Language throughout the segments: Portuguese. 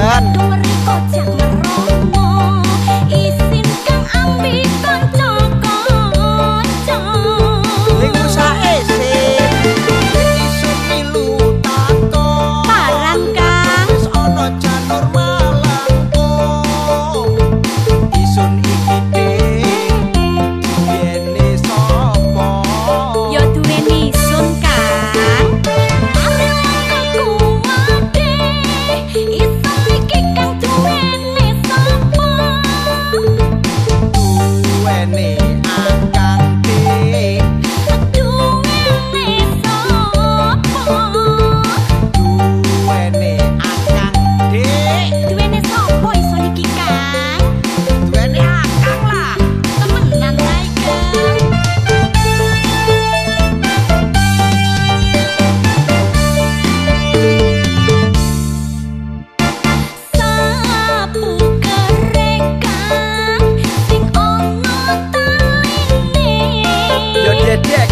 กัน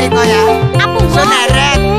Abrigolha. Apungou. Soneré.